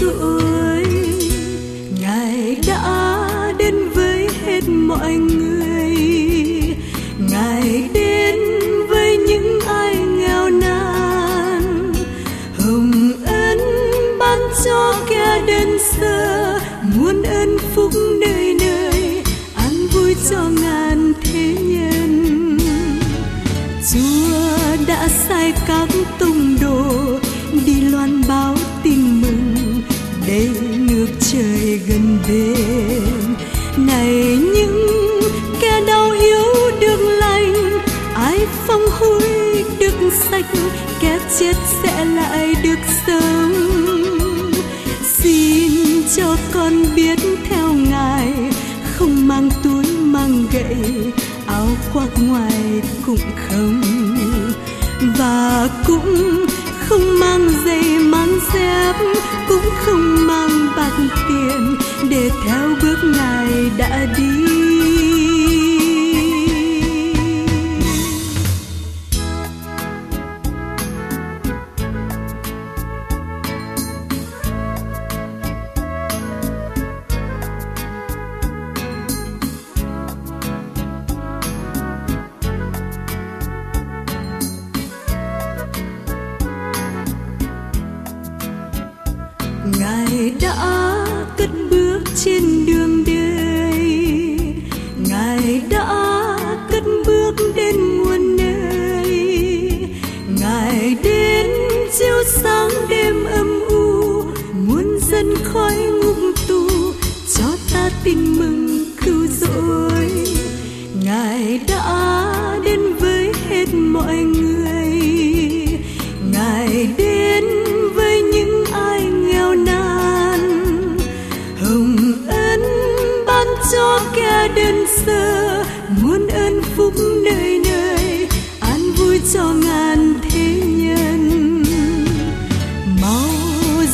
rưỡi. Ngài đã đến với hết mọi người. Ngài đến với những ai nghèo nàn. Hồng ân ban cho kẻ đơn sơ, muôn ơn phúc nơi nơi, an vui cho ngàn thế nhân. Chúa đã sai các tông chết sẽ lại được sống. Xin cho con biết theo ngài, không mang túi mang gậy, áo khoác ngoài cũng không. Và cũng không mang giày mang dép cũng không mang bạc tiền để theo bước ngài đã đi. Đã cất bước trên đường đời. Ngài đã cất bước đến muôn nơi. Ngài đến chiếu sáng đêm âm u, muôn dân khói ngục tù cho ta tin mừng. Đơn sơ, muôn ơn phúc nơi nơi, an vui cho ngàn thế nhân. Mau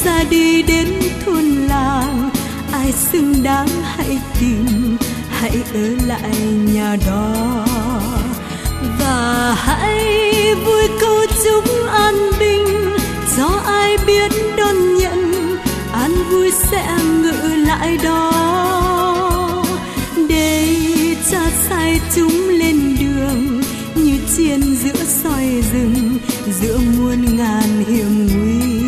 ra đi đến thôn làng, ai xứng đáng hãy tìm, hãy ở lại nhà đó. Và hãy vui câu chúc an bình do ai biết đón nhận, an vui sẽ ngự lại đó. Chúng lên đường như chiên giữa soi rừng giữa muôn ngàn hiểm nguy.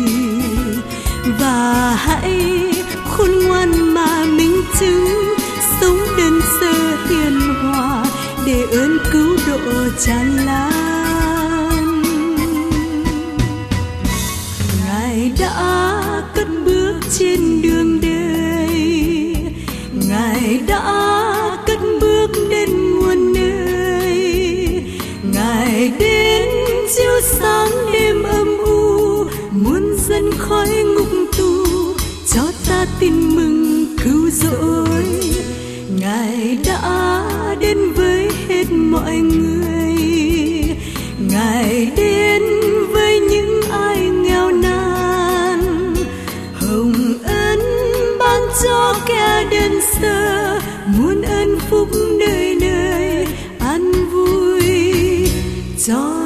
Và hãy khôn ngoan mà minh chứng, sống đơn sơ hiền hòa để ơn cứu độ tràn lan. tin mừng cứu rỗi. Ngài đã đến với hết mọi người. Ngài đến với những ai nghèo nàn. Hồng ân ban cho kẻ đơn sơ muốn ơn phúc nơi nơi an vui cho